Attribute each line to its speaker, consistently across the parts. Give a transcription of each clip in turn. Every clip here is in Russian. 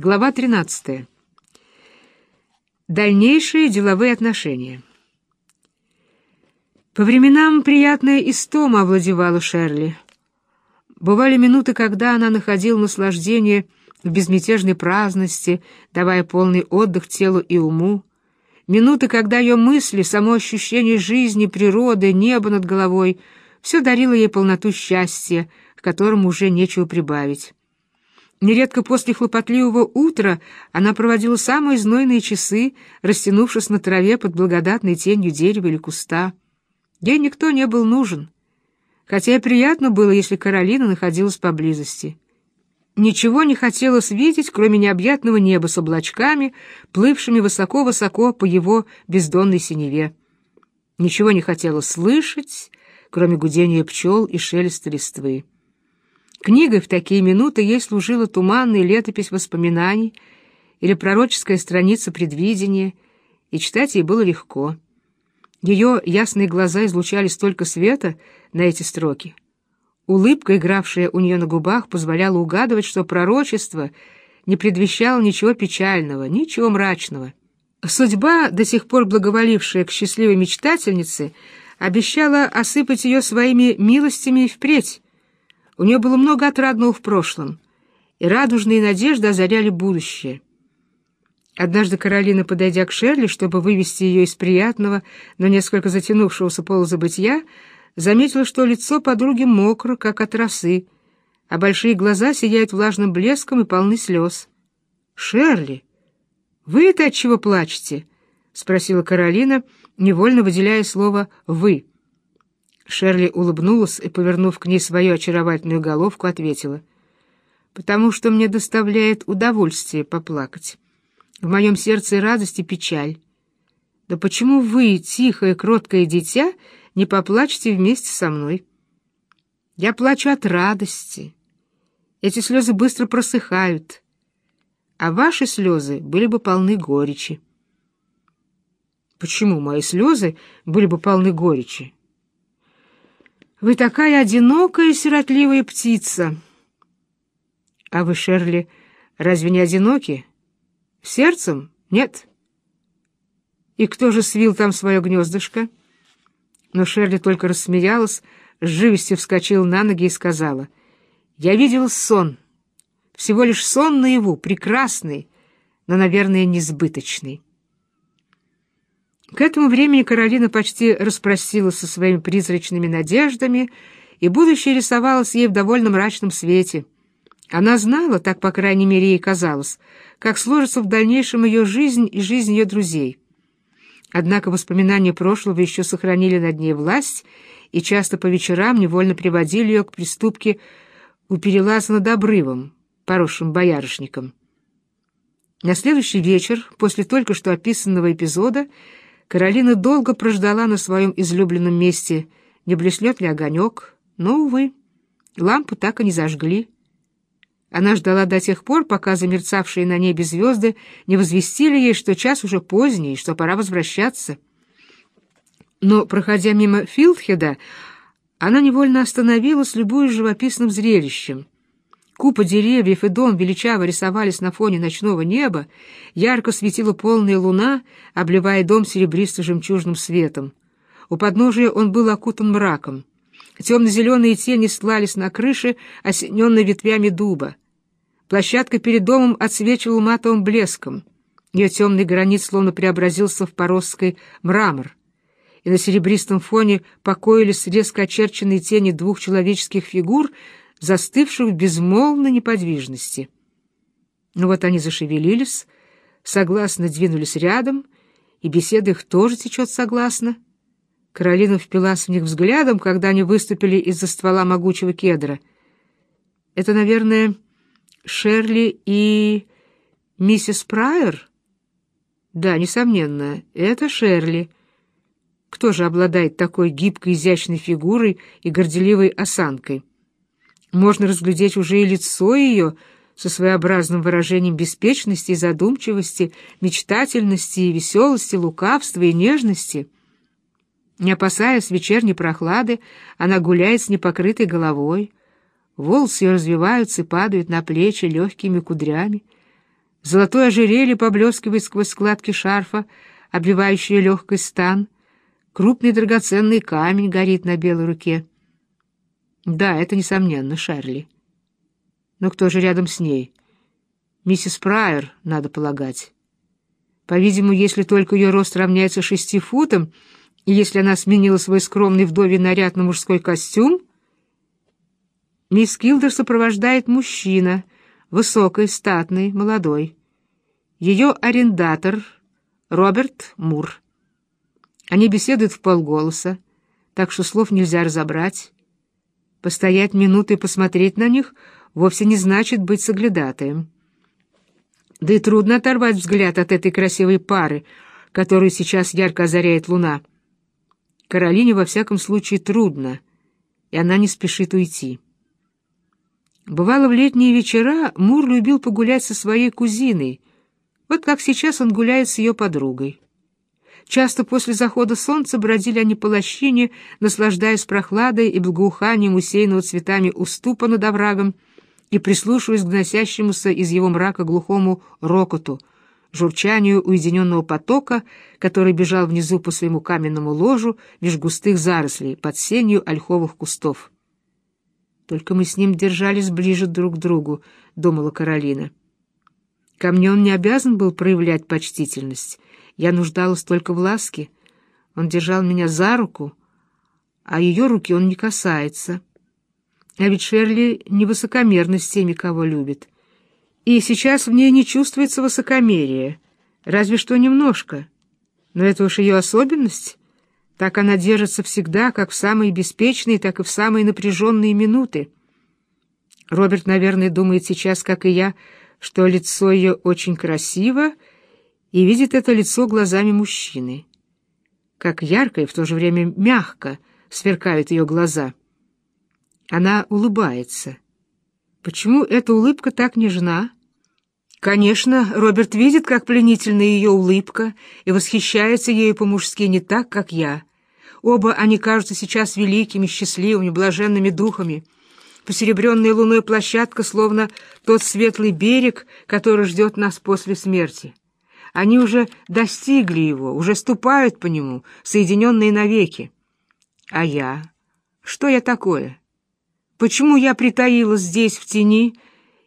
Speaker 1: Глава 13. Дальнейшие деловые отношения. По временам приятная истома овладевала Шерли. Бывали минуты, когда она находила наслаждение в безмятежной праздности, давая полный отдых телу и уму. Минуты, когда ее мысли, само ощущение жизни, природы, неба над головой — все дарило ей полноту счастья, к которому уже нечего прибавить. Нередко после хлопотливого утра она проводила самые знойные часы, растянувшись на траве под благодатной тенью дерева или куста. Ей никто не был нужен, хотя и приятно было, если Каролина находилась поблизости. Ничего не хотелось видеть, кроме необъятного неба с облачками, плывшими высоко-высоко по его бездонной синеве. Ничего не хотелось слышать, кроме гудения пчел и шелеста листвы. Книгой в такие минуты ей служила туманная летопись воспоминаний или пророческая страница предвидения, и читать ей было легко. Ее ясные глаза излучали столько света на эти строки. Улыбка, игравшая у нее на губах, позволяла угадывать, что пророчество не предвещало ничего печального, ничего мрачного. Судьба, до сих пор благоволившая к счастливой мечтательнице, обещала осыпать ее своими милостями и впредь, у нее было много отрадного в прошлом, и радужные надежды озаряли будущее. Однажды Каролина, подойдя к Шерли, чтобы вывести ее из приятного, но несколько затянувшегося полузабытия, заметила, что лицо подруги мокро, как от росы, а большие глаза сияют влажным блеском и полны слез. «Шерли, вы-то от чего плачете?» — спросила Каролина, невольно выделяя слово «вы». Шерли улыбнулась и, повернув к ней свою очаровательную головку, ответила. «Потому что мне доставляет удовольствие поплакать. В моем сердце радость, и печаль. Да почему вы, тихое, кроткое дитя, не поплачете вместе со мной? Я плачу от радости. Эти слезы быстро просыхают, а ваши слезы были бы полны горечи». «Почему мои слезы были бы полны горечи?» Вы такая одинокая сиротливая птица. А вы, Шерли, разве не одиноки? Сердцем? Нет. И кто же свил там свое гнездышко? Но Шерли только рассмеялась, с живостью вскочила на ноги и сказала, «Я видел сон, всего лишь сон наяву, прекрасный, но, наверное, несбыточный». К этому времени Каролина почти распростилась со своими призрачными надеждами, и будущее рисовалось ей в довольно мрачном свете. Она знала, так, по крайней мере, ей казалось, как сложится в дальнейшем ее жизнь и жизнь ее друзей. Однако воспоминания прошлого еще сохранили над ней власть и часто по вечерам невольно приводили ее к приступке у перелаза над обрывом, поросшим боярышником. На следующий вечер, после только что описанного эпизода, Каролина долго прождала на своем излюбленном месте, не блеснет ли огонек, но, увы, лампу так и не зажгли. Она ждала до тех пор, пока замерцавшие на небе звезды не возвестили ей, что час уже поздний, что пора возвращаться. Но, проходя мимо Филдхеда, она невольно остановилась, любуясь живописным зрелищем — Купа деревьев и дом величаво рисовались на фоне ночного неба, ярко светила полная луна, обливая дом серебристо-жемчужным светом. У подножия он был окутан мраком. Темно-зеленые тени слались на крыше, осененной ветвями дуба. Площадка перед домом отсвечивала матовым блеском. Ее темный гранит словно преобразился в поросской мрамор. И на серебристом фоне покоились резко очерченные тени двух человеческих фигур — застывших в безмолвной неподвижности. Но вот они зашевелились, согласно двинулись рядом, и беседа их тоже течет согласно. Каролина впилась в них взглядом, когда они выступили из-за ствола могучего кедра. Это, наверное, Шерли и миссис Прайер? Да, несомненно, это Шерли. Кто же обладает такой гибкой, изящной фигурой и горделивой осанкой? Можно разглядеть уже и лицо ее со своеобразным выражением беспечности и задумчивости, мечтательности и веселости, лукавства и нежности. Не опасаясь вечерней прохлады, она гуляет с непокрытой головой. Волосы ее развиваются и падают на плечи легкими кудрями. Золотое ожерелье поблескивает сквозь складки шарфа, обвивающие легкий стан. Крупный драгоценный камень горит на белой руке. Да, это, несомненно, Шарли. Но кто же рядом с ней? Миссис Прайер, надо полагать. По-видимому, если только ее рост равняется шести футам, и если она сменила свой скромный вдовий наряд на мужской костюм, мисс Килдер сопровождает мужчина, высокий, статный, молодой. Ее арендатор Роберт Мур. Они беседуют в полголоса, так что слов нельзя разобрать. Постоять минуты и посмотреть на них вовсе не значит быть соглядатаем. Да и трудно оторвать взгляд от этой красивой пары, которую сейчас ярко озаряет луна. Каролине, во всяком случае, трудно, и она не спешит уйти. Бывало, в летние вечера Мур любил погулять со своей кузиной, вот как сейчас он гуляет с ее подругой. Часто после захода солнца бродили они по лощине, наслаждаясь прохладой и благоуханием усеянного цветами уступа над оврагом, и прислушиваясь к доносящемуся из его мрака глухому рокоту, журчанию уединенного потока, который бежал внизу по своему каменному ложу меж густых зарослей под сенью ольховых кустов. «Только мы с ним держались ближе друг к другу», — думала Каролина. «Ко мне он не обязан был проявлять почтительность. Я нуждалась только в ласке. Он держал меня за руку, а ее руки он не касается». А ведь Шерли не высокомерна с теми, кого любит. И сейчас в ней не чувствуется высокомерие, разве что немножко. Но это уж ее особенность. Так она держится всегда, как в самые беспечные, так и в самые напряженные минуты. Роберт, наверное, думает сейчас, как и я, что лицо ее очень красиво, и видит это лицо глазами мужчины. Как ярко и в то же время мягко сверкают ее глаза — она улыбается. Почему эта улыбка так нежна? Конечно, Роберт видит, как пленительна ее улыбка, и восхищается ею по-мужски не так, как я. Оба они кажутся сейчас великими, счастливыми, блаженными духами. Посеребренная луной площадка, словно тот светлый берег, который ждет нас после смерти. Они уже достигли его, уже ступают по нему, соединенные навеки. А я? Что я такое? Почему я притаилась здесь, в тени,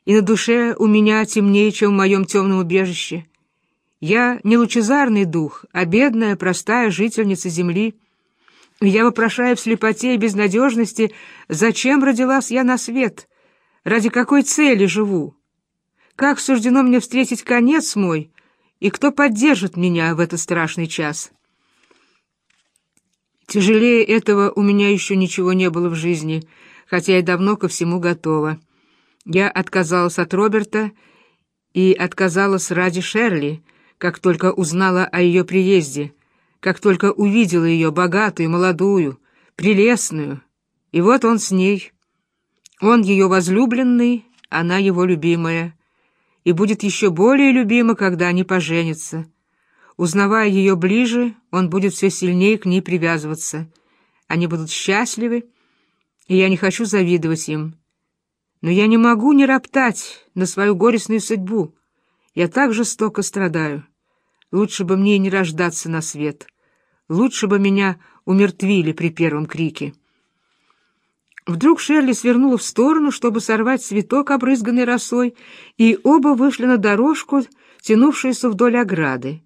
Speaker 1: и на душе у меня темнее, чем в моем темном убежище? Я не лучезарный дух, а бедная, простая жительница земли. Я вопрошаю в слепоте и безнадежности, зачем родилась я на свет, ради какой цели живу? Как суждено мне встретить конец мой, и кто поддержит меня в этот страшный час? Тяжелее этого у меня еще ничего не было в жизни — хотя и давно ко всему готова. Я отказалась от Роберта и отказалась ради Шерли, как только узнала о ее приезде, как только увидела ее богатую, молодую, прелестную. И вот он с ней. Он ее возлюбленный, она его любимая. И будет еще более любима, когда они поженятся. Узнавая ее ближе, он будет все сильнее к ней привязываться. Они будут счастливы, и я не хочу завидовать им. Но я не могу не роптать на свою горестную судьбу. Я так жестоко страдаю. Лучше бы мне не рождаться на свет. Лучше бы меня умертвили при первом крике. Вдруг Шерли свернула в сторону, чтобы сорвать цветок, обрызганный росой, и оба вышли на дорожку, тянувшуюся вдоль ограды.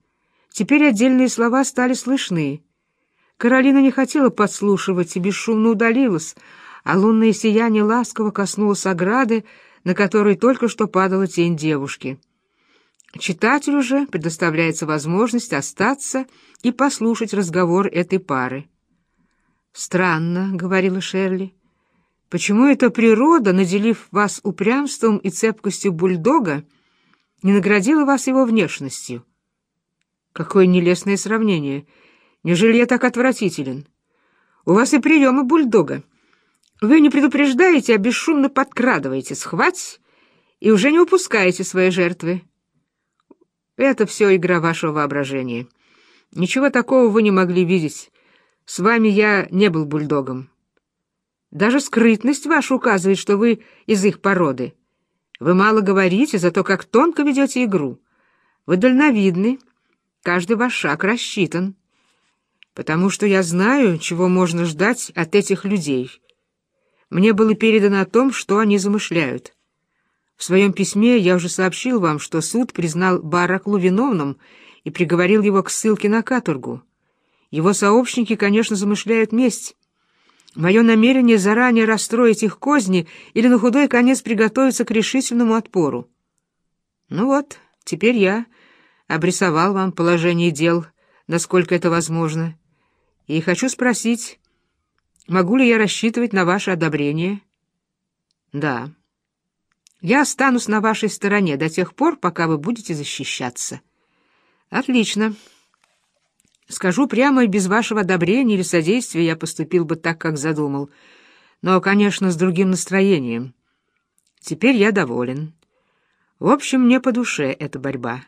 Speaker 1: Теперь отдельные слова стали слышны. Каролина не хотела подслушивать и бесшумно удалилась, а лунное сияние ласково коснулось ограды, на которой только что падала тень девушки. Читателю же предоставляется возможность остаться и послушать разговор этой пары. «Странно», — говорила Шерли, — «почему эта природа, наделив вас упрямством и цепкостью бульдога, не наградила вас его внешностью?» «Какое нелестное сравнение! Неужели я так отвратителен? У вас и приемы бульдога». Вы не предупреждаете, а бесшумно подкрадываете, схвать, и уже не упускаете свои жертвы. Это все игра вашего воображения. Ничего такого вы не могли видеть. С вами я не был бульдогом. Даже скрытность ваша указывает, что вы из их породы. Вы мало говорите, зато как тонко ведете игру — Вы дальновидны, каждый ваш шаг рассчитан, потому что я знаю, чего можно ждать от этих людей. Мне было передано о том, что они замышляют. В своем письме я уже сообщил вам, что суд признал Бараклу виновным и приговорил его к ссылке на каторгу. Его сообщники, конечно, замышляют месть. Мое намерение заранее расстроить их козни или на худой конец приготовиться к решительному отпору. Ну вот, теперь я обрисовал вам положение дел, насколько это возможно, и хочу спросить, могу ли я рассчитывать на ваше одобрение? Да. Я останусь на вашей стороне до тех пор, пока вы будете защищаться. Отлично. Скажу прямо, без вашего одобрения или содействия я поступил бы так, как задумал. Но, конечно, с другим настроением. Теперь я доволен. В общем, мне по душе эта борьба.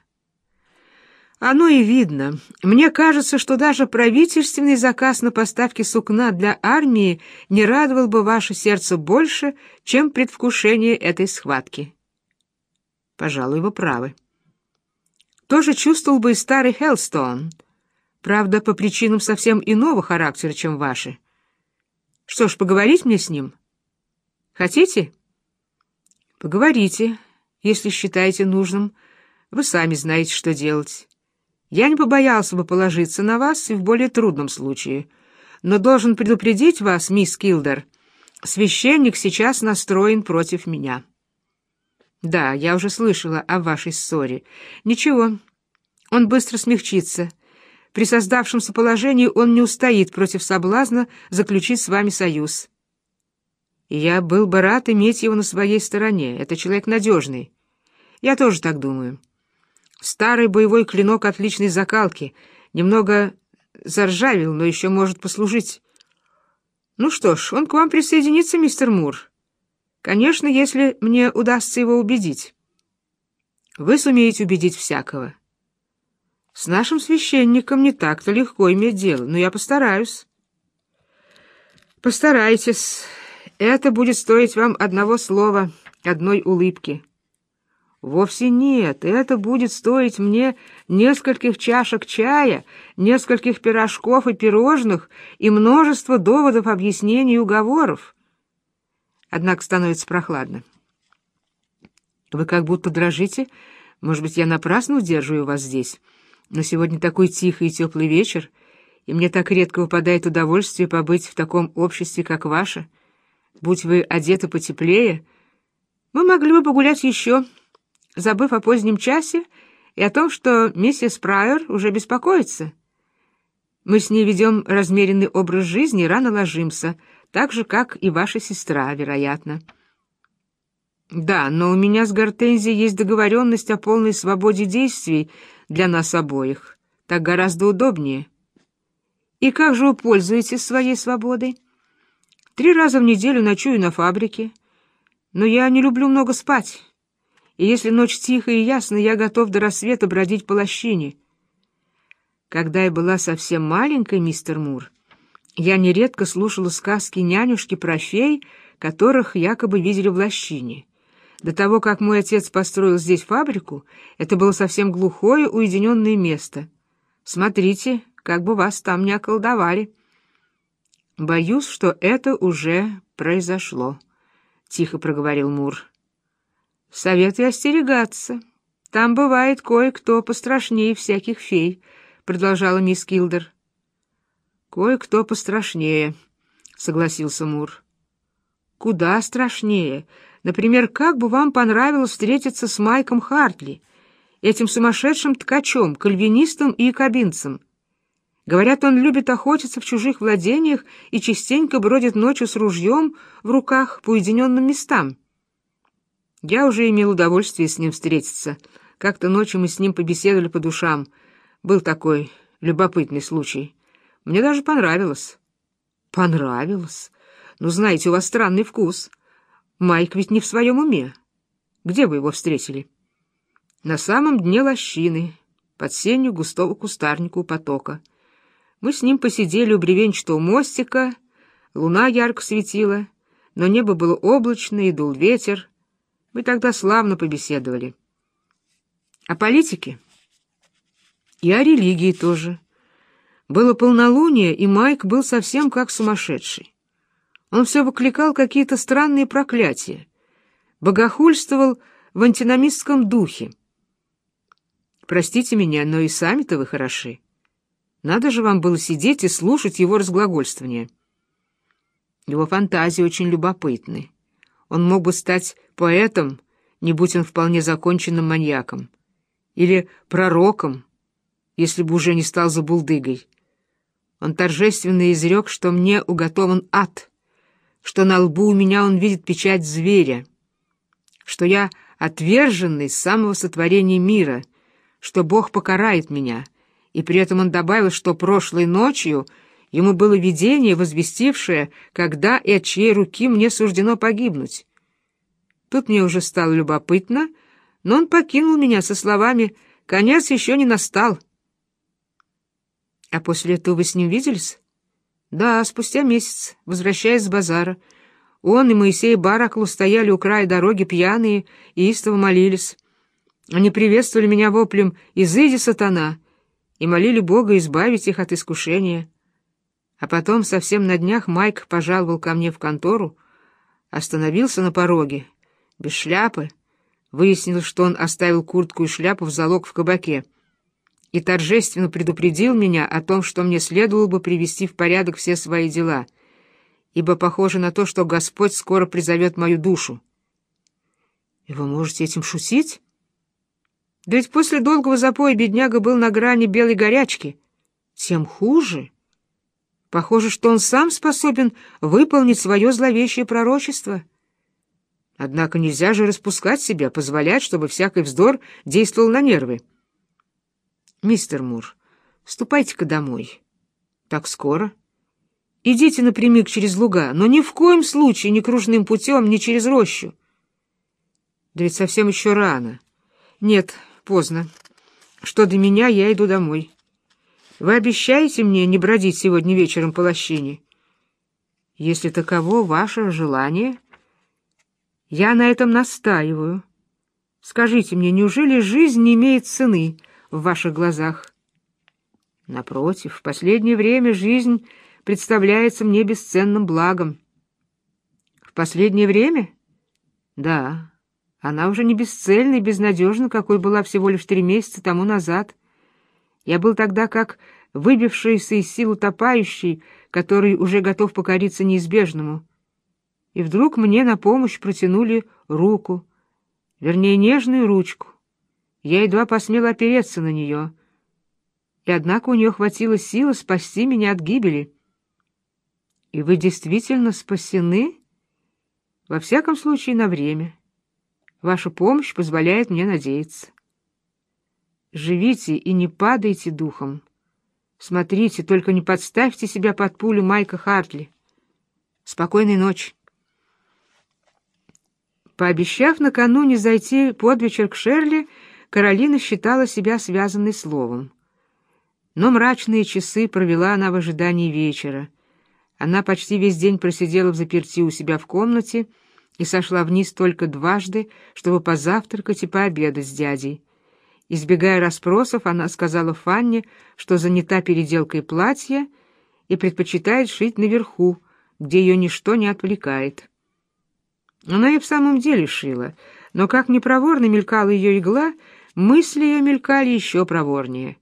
Speaker 1: Оно и видно. Мне кажется, что даже правительственный заказ на поставки сукна для армии не радовал бы ваше сердце больше, чем предвкушение этой схватки. Пожалуй, вы правы. Тоже чувствовал бы и старый Хелстон, правда, по причинам совсем иного характера, чем ваши. Что ж, поговорить мне с ним? Хотите? Поговорите, если считаете нужным. Вы сами знаете, что делать. Я не побоялся бы положиться на вас и в более трудном случае. Но должен предупредить вас, мисс Килдер, священник сейчас настроен против меня. Да, я уже слышала о вашей ссоре. Ничего, он быстро смягчится. При создавшемся положении он не устоит против соблазна заключить с вами союз. Я был бы рад иметь его на своей стороне. Это человек надежный. Я тоже так думаю. Старый боевой клинок отличной закалки. Немного заржавел, но еще может послужить. Ну что ж, он к вам присоединится, мистер Мур. Конечно, если мне удастся его убедить. Вы сумеете убедить всякого. С нашим священником не так-то легко иметь дело, но я постараюсь. Постарайтесь. Это будет стоить вам одного слова, одной улыбки. Вовсе нет, это будет стоить мне нескольких чашек чая, нескольких пирожков и пирожных и множество доводов, объяснений и уговоров. Однако становится прохладно. Вы как будто дрожите. Может быть, я напрасно удерживаю вас здесь. Но сегодня такой тихий и теплый вечер, и мне так редко выпадает удовольствие побыть в таком обществе, как ваше. Будь вы одеты потеплее, мы могли бы погулять еще, — забыв о позднем часе и о том, что миссис Прайер уже беспокоится. Мы с ней ведем размеренный образ жизни и рано ложимся, так же, как и ваша сестра, вероятно. Да, но у меня с Гортензией есть договоренность о полной свободе действий для нас обоих. Так гораздо удобнее. И как же вы пользуетесь своей свободой? Три раза в неделю ночую на фабрике, но я не люблю много спать и если ночь тихая и ясная, я готов до рассвета бродить по лощине. Когда я была совсем маленькой, мистер Мур, я нередко слушала сказки нянюшки про фей, которых якобы видели в лощине. До того, как мой отец построил здесь фабрику, это было совсем глухое, уединенное место. Смотрите, как бы вас там не околдовали. Боюсь, что это уже произошло, — тихо проговорил Мур. Советую остерегаться. Там бывает кое-кто пострашнее всяких фей, продолжала мисс Килдер. Кое-кто пострашнее, согласился Мур. Куда страшнее. Например, как бы вам понравилось встретиться с Майком Хартли, этим сумасшедшим ткачом, кальвинистом и кабинцем. Говорят, он любит охотиться в чужих владениях и частенько бродит ночью с ружьем в руках по уединенным местам. Я уже имел удовольствие с ним встретиться. Как-то ночью мы с ним побеседовали по душам. Был такой любопытный случай. Мне даже понравилось. Понравилось? Ну, знаете, у вас странный вкус. Майк ведь не в своем уме. Где вы его встретили? На самом дне лощины, под сенью густого кустарника у потока. Мы с ним посидели у бревенчатого мостика, луна ярко светила, но небо было облачное и дул ветер, мы тогда славно побеседовали. О политике? И о религии тоже. Было полнолуние, и Майк был совсем как сумасшедший. Он все выкликал какие-то странные проклятия, богохульствовал в антиномистском духе. Простите меня, но и сами-то вы хороши. Надо же вам было сидеть и слушать его разглагольствование. Его фантазии очень любопытны. Он мог бы стать поэтом, не будь он вполне законченным маньяком, или пророком, если бы уже не стал забулдыгой. Он торжественно изрек, что мне уготован ад, что на лбу у меня он видит печать зверя, что я отверженный с самого сотворения мира, что Бог покарает меня, и при этом он добавил, что прошлой ночью ему было видение, возвестившее, когда и от чьей руки мне суждено погибнуть. Тут мне уже стало любопытно, но он покинул меня со словами «Конец еще не настал». А после этого вы с ним виделись? Да, спустя месяц, возвращаясь с базара. Он и Моисей Бараклу стояли у края дороги пьяные и истово молились. Они приветствовали меня воплем «Изыди, сатана!» и молили Бога избавить их от искушения. А потом, совсем на днях, Майк пожаловал ко мне в контору, остановился на пороге, без шляпы, выяснил, что он оставил куртку и шляпу в залог в кабаке и торжественно предупредил меня о том, что мне следовало бы привести в порядок все свои дела, ибо похоже на то, что Господь скоро призовет мою душу. И вы можете этим шутить? Да ведь после долгого запоя бедняга был на грани белой горячки. Тем хуже. Похоже, что он сам способен выполнить свое зловещее пророчество. Однако нельзя же распускать себя, позволять, чтобы всякий вздор действовал на нервы. «Мистер Мур, ступайте-ка домой». «Так скоро?» «Идите напрямик через луга, но ни в коем случае ни кружным путем, ни через рощу». «Да ведь совсем еще рано». «Нет, поздно. Что до меня, я иду домой. Вы обещаете мне не бродить сегодня вечером по лощине?» «Если таково ваше желание...» «Я на этом настаиваю. Скажите мне, неужели жизнь не имеет цены?» В ваших глазах. Напротив, в последнее время жизнь представляется мне бесценным благом. В последнее время? Да, она уже не бесцельна и безнадежна, какой была всего лишь три месяца тому назад. Я был тогда как выбившийся из сил утопающий, который уже готов покориться неизбежному. И вдруг мне на помощь протянули руку, вернее, нежную ручку. Я едва посмела опереться на нее. И однако у нее хватило силы спасти меня от гибели. И вы действительно спасены? Во всяком случае, на время. Ваша помощь позволяет мне надеяться. Живите и не падайте духом. Смотрите, только не подставьте себя под пулю Майка Хартли. Спокойной ночи. Пообещав накануне зайти под вечер к Шерли, Каролина считала себя связанной словом. Но мрачные часы провела она в ожидании вечера. Она почти весь день просидела в заперти у себя в комнате и сошла вниз только дважды, чтобы позавтракать и пообедать с дядей. Избегая расспросов, она сказала Фанне, что занята переделкой платья и предпочитает шить наверху, где ее ничто не отвлекает. Она и в самом деле шила, но как непроворно мелькала ее игла, Мысли ее мелькали еще проворнее.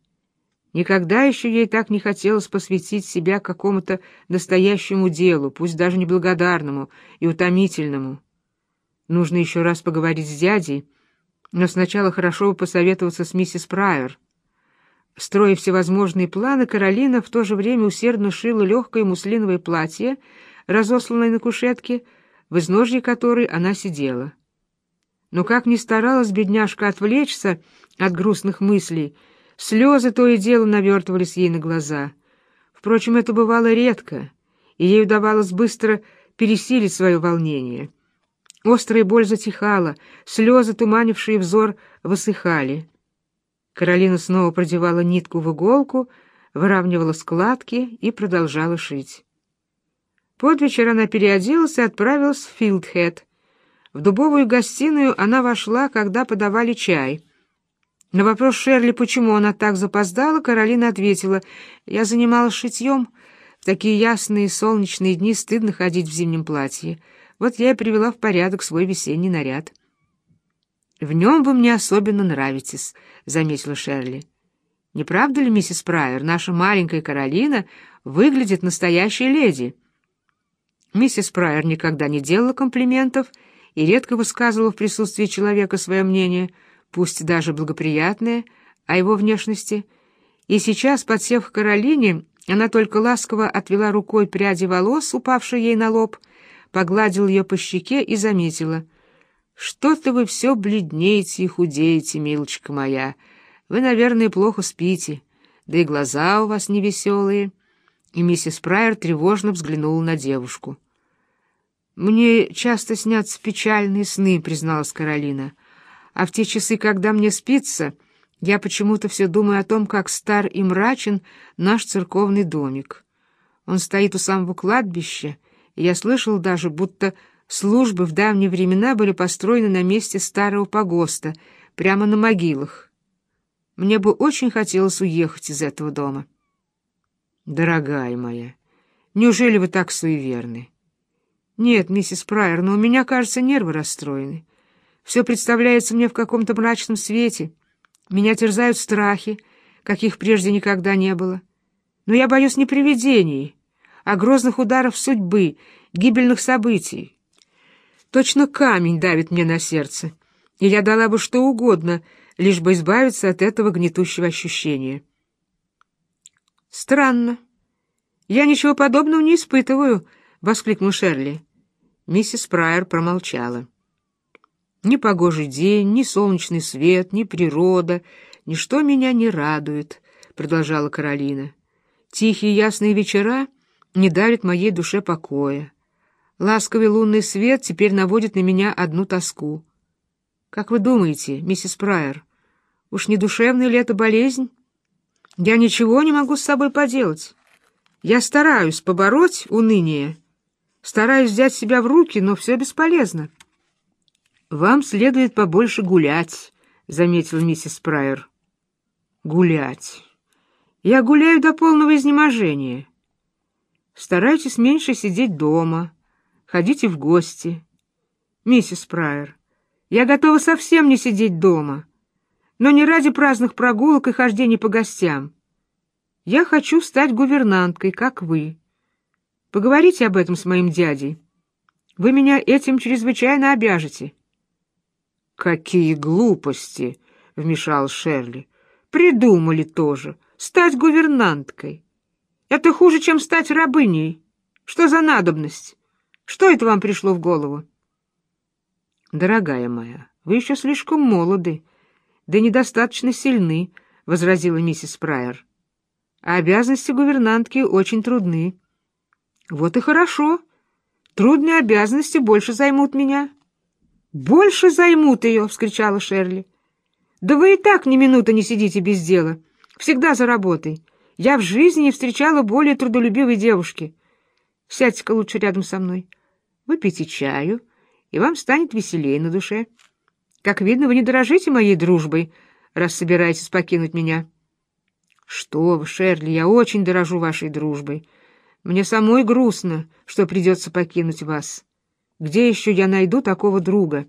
Speaker 1: Никогда еще ей так не хотелось посвятить себя какому-то настоящему делу, пусть даже неблагодарному и утомительному. Нужно еще раз поговорить с дядей, но сначала хорошо бы посоветоваться с миссис Прайер. Строя всевозможные планы, Каролина в то же время усердно шила легкое муслиновое платье, разосланное на кушетке, в изножье которой она сидела. Но как ни старалась бедняжка отвлечься от грустных мыслей, слезы то и дело навертывались ей на глаза. Впрочем, это бывало редко, и ей удавалось быстро пересилить свое волнение. Острая боль затихала, слезы, туманившие взор, высыхали. Каролина снова продевала нитку в иголку, выравнивала складки и продолжала шить. Под вечер она переоделась и отправилась в Филдхед — в дубовую гостиную она вошла, когда подавали чай. На вопрос Шерли, почему она так запоздала, Каролина ответила, «Я занималась шитьем. В такие ясные солнечные дни стыдно ходить в зимнем платье. Вот я и привела в порядок свой весенний наряд». «В нем вы мне особенно нравитесь», — заметила Шерли. «Не правда ли, миссис Прайер, наша маленькая Каролина выглядит настоящей леди?» Миссис Прайер никогда не делала комплиментов и редко высказывала в присутствии человека свое мнение, пусть даже благоприятное, о его внешности. И сейчас, подсев к Каролине, она только ласково отвела рукой пряди волос, упавшие ей на лоб, погладила ее по щеке и заметила. «Что-то вы все бледнеете и худеете, милочка моя. Вы, наверное, плохо спите, да и глаза у вас невеселые». И миссис Прайер тревожно взглянула на девушку. «Мне часто снятся печальные сны», — призналась Каролина. «А в те часы, когда мне спится, я почему-то все думаю о том, как стар и мрачен наш церковный домик. Он стоит у самого кладбища, и я слышал даже, будто службы в давние времена были построены на месте старого погоста, прямо на могилах. Мне бы очень хотелось уехать из этого дома». «Дорогая моя, неужели вы так суеверны?» «Нет, миссис Прайер, но у меня, кажется, нервы расстроены. Все представляется мне в каком-то мрачном свете. Меня терзают страхи, каких прежде никогда не было. Но я боюсь не привидений, а грозных ударов судьбы, гибельных событий. Точно камень давит мне на сердце, и я дала бы что угодно, лишь бы избавиться от этого гнетущего ощущения». «Странно. Я ничего подобного не испытываю», — воскликнул Шерли. Миссис Прайер промолчала. Ни погожий день, ни солнечный свет, ни природа, ничто меня не радует, — продолжала Каролина. Тихие ясные вечера не дарят моей душе покоя. Ласковый лунный свет теперь наводит на меня одну тоску. Как вы думаете, миссис Прайер, уж не душевная ли это болезнь? Я ничего не могу с собой поделать. Я стараюсь побороть уныние, Стараюсь взять себя в руки, но все бесполезно. «Вам следует побольше гулять», — заметила миссис Прайер. «Гулять. Я гуляю до полного изнеможения. Старайтесь меньше сидеть дома, ходите в гости. Миссис Прайер, я готова совсем не сидеть дома, но не ради праздных прогулок и хождений по гостям. Я хочу стать гувернанткой, как вы». Поговорите об этом с моим дядей. Вы меня этим чрезвычайно обяжете. — Какие глупости! — вмешал Шерли. — Придумали тоже. Стать гувернанткой. Это хуже, чем стать рабыней. Что за надобность? Что это вам пришло в голову? — Дорогая моя, вы еще слишком молоды, да недостаточно сильны, — возразила миссис Прайер. — А обязанности гувернантки очень трудны. Вот и хорошо. Трудные обязанности больше займут меня. Больше займут ее, — вскричала Шерли. Да вы и так ни минуты не сидите без дела. Всегда за работой. Я в жизни не встречала более трудолюбивой девушки. Сядьте-ка лучше рядом со мной. Выпейте чаю, и вам станет веселее на душе. Как видно, вы не дорожите моей дружбой, раз собираетесь покинуть меня. Что вы, Шерли, я очень дорожу вашей дружбой. Мне самой грустно, что придется покинуть вас. Где еще я найду такого друга?»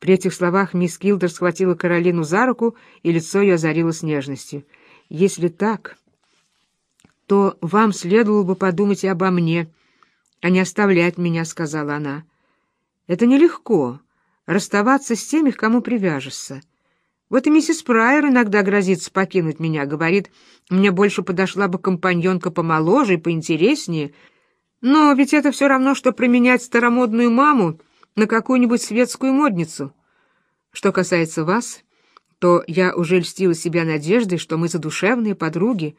Speaker 1: При этих словах мисс Килдер схватила Каролину за руку, и лицо ее озарилось нежностью. «Если так, то вам следовало бы подумать обо мне, а не оставлять меня», — сказала она. «Это нелегко — расставаться с теми, к кому привяжешься. Вот и миссис Прайер иногда грозится покинуть меня, говорит, мне больше подошла бы компаньонка помоложе и поинтереснее. Но ведь это все равно, что променять старомодную маму на какую-нибудь светскую модницу. Что касается вас, то я уже льстила себя надеждой, что мы задушевные подруги,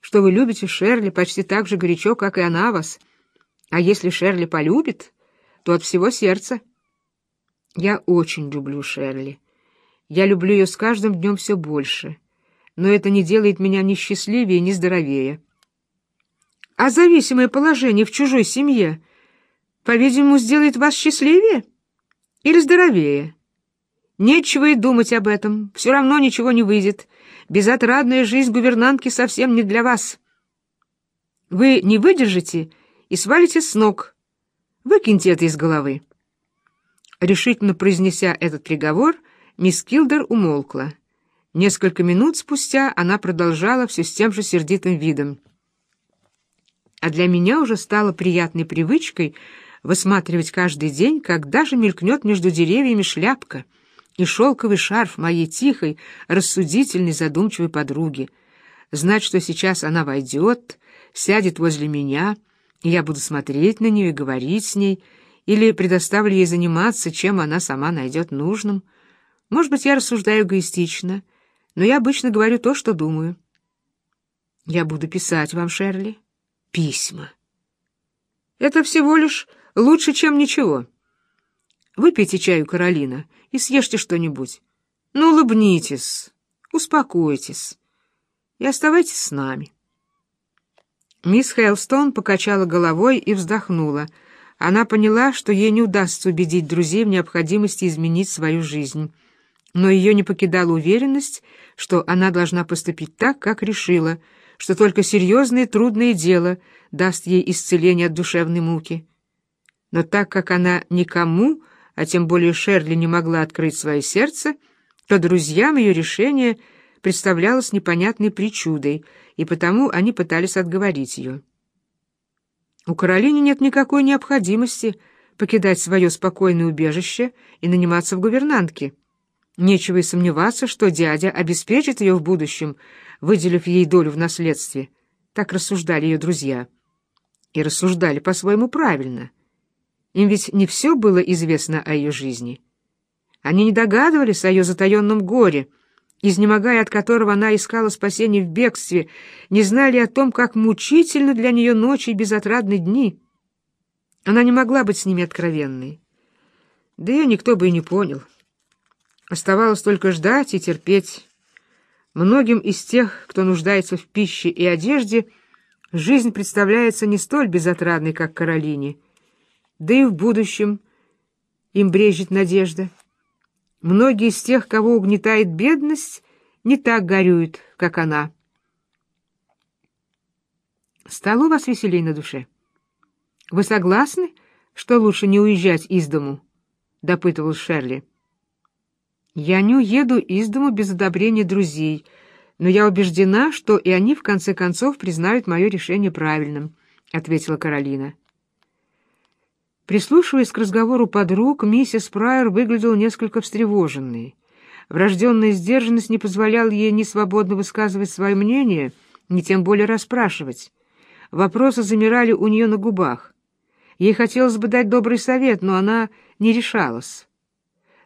Speaker 1: что вы любите Шерли почти так же горячо, как и она вас. А если Шерли полюбит, то от всего сердца. Я очень люблю Шерли. Я люблю ее с каждым днем все больше, но это не делает меня ни счастливее, ни здоровее. А зависимое положение в чужой семье, по-видимому, сделает вас счастливее или здоровее? Нечего и думать об этом. Все равно ничего не выйдет. Безотрадная жизнь гувернантки совсем не для вас. Вы не выдержите и свалите с ног. Выкиньте это из головы. Решительно произнеся этот приговор, мисс Килдер умолкла. Несколько минут спустя она продолжала все с тем же сердитым видом. А для меня уже стало приятной привычкой высматривать каждый день, когда же мелькнет между деревьями шляпка и шелковый шарф моей тихой, рассудительной, задумчивой подруги. Знать, что сейчас она войдет, сядет возле меня, и я буду смотреть на нее и говорить с ней, или предоставлю ей заниматься, чем она сама найдет нужным. Может быть, я рассуждаю эгоистично, но я обычно говорю то, что думаю. Я буду писать вам, Шерли, письма. Это всего лишь лучше, чем ничего. Выпейте чаю, Каролина, и съешьте что-нибудь. Ну, улыбнитесь, успокойтесь и оставайтесь с нами. Мисс Хейлстон покачала головой и вздохнула. Она поняла, что ей не удастся убедить друзей в необходимости изменить свою жизнь но ее не покидала уверенность, что она должна поступить так, как решила, что только серьезное и трудное дело даст ей исцеление от душевной муки. Но так как она никому, а тем более Шерли, не могла открыть свое сердце, то друзьям ее решение представлялось непонятной причудой, и потому они пытались отговорить ее. У Каролины нет никакой необходимости покидать свое спокойное убежище и наниматься в гувернантки. Нечего и сомневаться, что дядя обеспечит ее в будущем, выделив ей долю в наследстве. Так рассуждали ее друзья. И рассуждали по-своему правильно. Им ведь не все было известно о ее жизни. Они не догадывались о ее затаенном горе, изнемогая от которого она искала спасения в бегстве, не знали о том, как мучительно для нее ночи и безотрадны дни. Она не могла быть с ними откровенной. Да ее никто бы и не понял. Оставалось только ждать и терпеть. Многим из тех, кто нуждается в пище и одежде, жизнь представляется не столь безотрадной, как Каролине. Да и в будущем им брежет надежда. Многие из тех, кого угнетает бедность, не так горюют, как она. Стало вас веселей на душе? Вы согласны, что лучше не уезжать из дому? — допытывал Шерли. Я не уеду из дому без одобрения друзей, но я убеждена, что и они в конце концов признают мое решение правильным, — ответила Каролина. Прислушиваясь к разговору подруг, миссис Прайер выглядела несколько встревоженной. Врожденная сдержанность не позволяла ей ни свободно высказывать свое мнение, ни тем более расспрашивать. Вопросы замирали у нее на губах. Ей хотелось бы дать добрый совет, но она не решалась.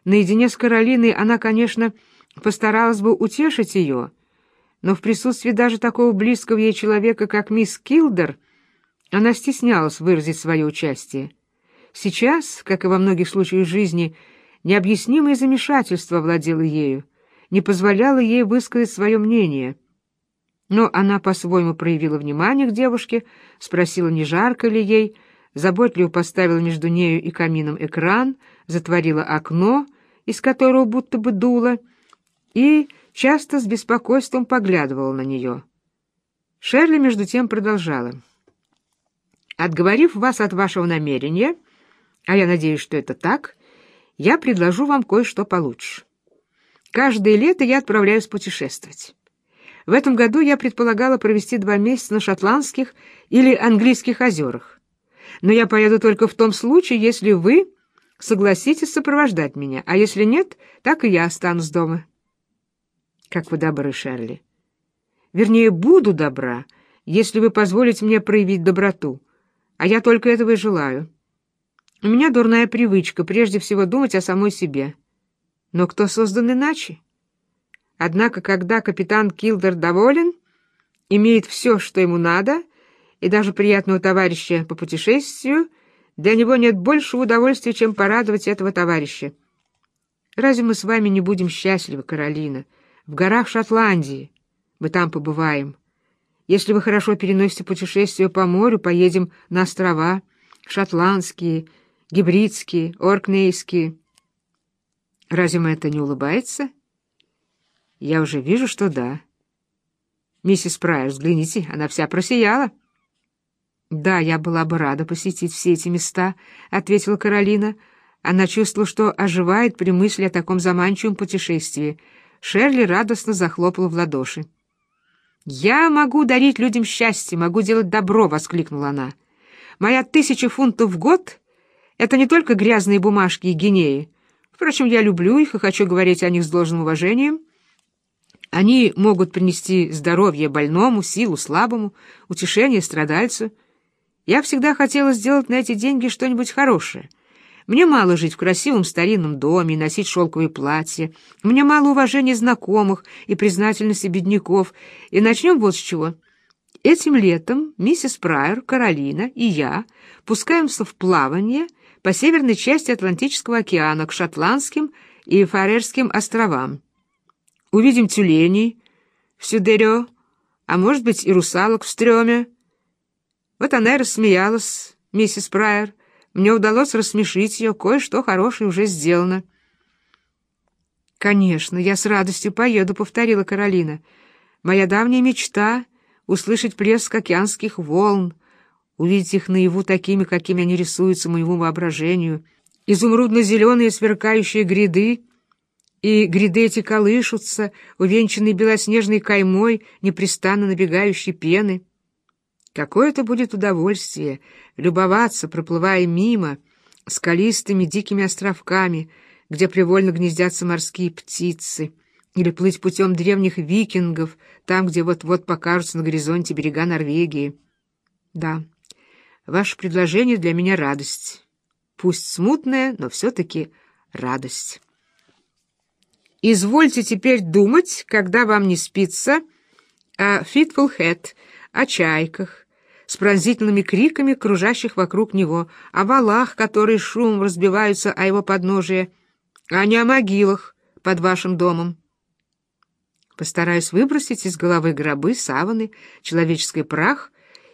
Speaker 1: Наедине с Каролиной она, конечно, постаралась бы утешить ее, но в присутствии даже такого близкого ей человека, как мисс Килдер, она стеснялась выразить свое участие. Сейчас, как и во многих случаях жизни, необъяснимое замешательство владело ею, не позволяло ей высказать свое мнение. Но она по-своему проявила внимание к девушке, спросила, не жарко ли ей, заботливо поставила между нею и камином экран, затворила окно из которого будто бы дуло, и часто с беспокойством поглядывала на нее. Шерли, между тем, продолжала. «Отговорив вас от вашего намерения, а я надеюсь, что это так, я предложу вам кое-что получше. Каждое лето я отправляюсь путешествовать. В этом году я предполагала провести два месяца на шотландских или английских озерах. Но я поеду только в том случае, если вы согласитесь сопровождать меня, а если нет, так и я останусь дома. Как вы добры, Шерли. Вернее, буду добра, если вы позволите мне проявить доброту, а я только этого и желаю. У меня дурная привычка прежде всего думать о самой себе. Но кто создан иначе? Однако, когда капитан Килдер доволен, имеет все, что ему надо, и даже приятного товарища по путешествию — для него нет большего удовольствия, чем порадовать этого товарища. Разве мы с вами не будем счастливы, Каролина? В горах Шотландии. Мы там побываем. Если вы хорошо переносите путешествие по морю, поедем на острова. Шотландские, гибридские, оркнейские. Разве это не улыбается? Я уже вижу, что да. Миссис Прайер, взгляните, она вся просияла. Да, я была бы рада посетить все эти места, ответила Каролина. Она чувствовала, что оживает при мысли о таком заманчивом путешествии. Шерли радостно захлопала в ладоши. «Я могу дарить людям счастье, могу делать добро!» — воскликнула она. «Моя тысяча фунтов в год — это не только грязные бумажки и гинеи. Впрочем, я люблю их и хочу говорить о них с должным уважением. Они могут принести здоровье больному, силу слабому, утешение страдальцу. Я всегда хотела сделать на эти деньги что-нибудь хорошее. Мне мало жить в красивом старинном доме и носить шелковые платья. Мне мало уважения знакомых и признательности бедняков. И начнем вот с чего. Этим летом миссис Прайер, Каролина и я пускаемся в плавание по северной части Атлантического океана к Шотландским и Фарерским островам. Увидим тюленей в Сюдерео, а может быть и русалок в стреме. Вот она и рассмеялась, миссис Прайер, мне удалось рассмешить ее, кое-что хорошее уже сделано. «Конечно, я с радостью поеду», — повторила Каролина. «Моя давняя мечта — услышать плеск океанских волн, увидеть их наяву такими, какими они рисуются моему воображению, изумрудно-зеленые сверкающие гряды, и гряды эти колышутся, увенчанные белоснежной каймой непрестанно набегающей пены». Какое это будет удовольствие любоваться, проплывая мимо, скалистыми дикими островками, где привольно гнездятся морские птицы, или плыть путем древних викингов, там, где вот-вот покажутся на горизонте берега Норвегии. Да, ваше предложение для меня радость. Пусть смутная, но все-таки радость. Извольте теперь думать, когда вам не спится, о Фитфул Хэт, о чайках, с пронзительными криками кружащих вокруг него, о валах, которые шумом разбиваются о его подножие, а не о могилах под вашим домом. Постараюсь выбросить из головы гробы, саваны, человеческий прах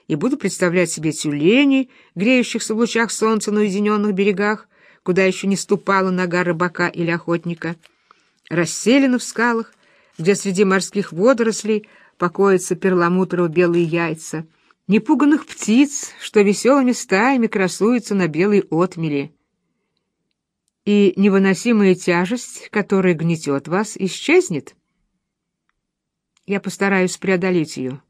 Speaker 1: и буду представлять себе тюленей, греющихся в лучах солнца на уединенных берегах, куда еще не ступала нога рыбака или охотника, расселены в скалах, где среди морских водорослей покоятся перламутрово-белые яйца — непуганных птиц, что веселыми стаями красуются на белой отмели. И невыносимая тяжесть, которая гнетет вас, исчезнет. Я постараюсь преодолеть ее.